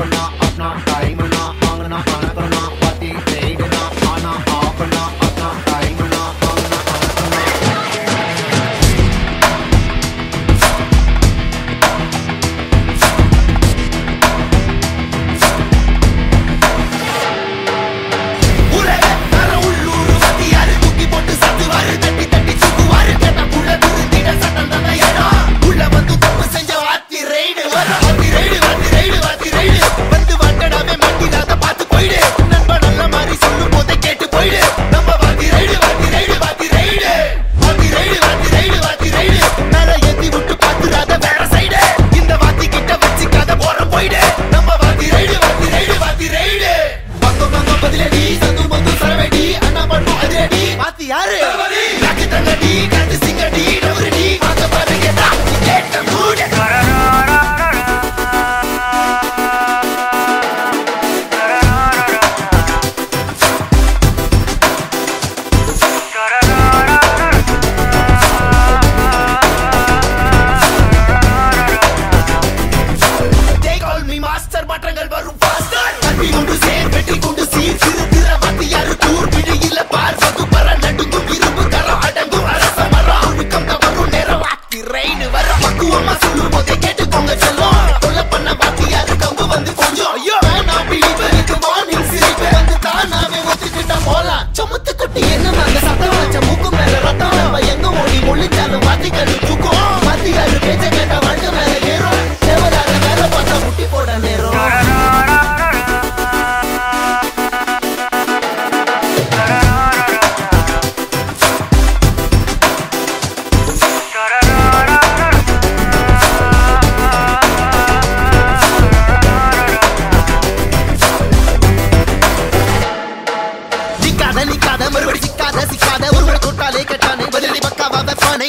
Not, not, not, not, I'm not, not, not, not, Tú amas un grupo de gente con el celular. Con la pana. சிக்காத சிக்காத ஒருவரை தொட்டாலே கேட்டானே பதிலடி பக்காவா வைப்பானே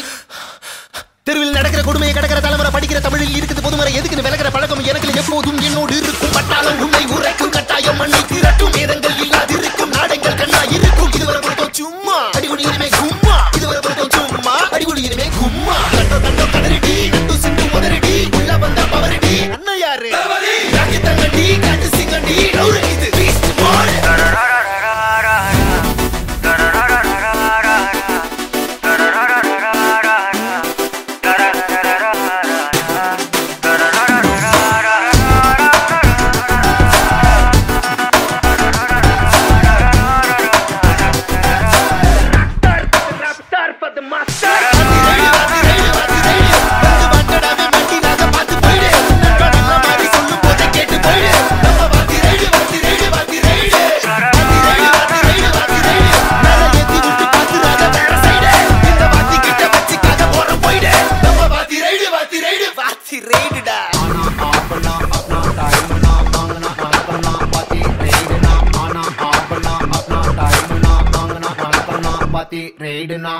தெருவில் நடக்கிற கொடுமையை கடக்கிற தலைமுறை படிக்கிற தமிழில் இருக்குது பொதுமறை. எதுக்குன்னு விலகிற பழக்கம் எனக்கு எப்போதும் என்னோடு இருக்கும். பட்டாளம் உண்மை உரைக்கும் கட்டாயம் மண்ணை திரட்டும். வேதங்கள் இல்லாது நாடங்கள் கண்ணா இருக்கும். இதுவரை பொறுத்தோம் சும்மா. அடிகுடி இனிமே கும்மா. இதுவரை பொறுத்தோம் சும்மா. அடிகுடி இனிமே கும்மா. கண்டோ கண்டோ கடரடி நட்டு சிந்து முதரடி உள்ள வந்த பவரடி. அண்ணன் யாரு? தங்கடி கட்டு சிங்கடி இது பீஸ்ட் பால் வச்சு ரெய்டுடா ஆனா ஆபனா அப்னா டைம்னா வாங்கனா அனுப்பனா பாத்தி ரெய்டுனா ஆனா ஆபனா அப்னா டைம்னா வாங்கனா அனுப்பனா பாத்தி ரெய்டுனா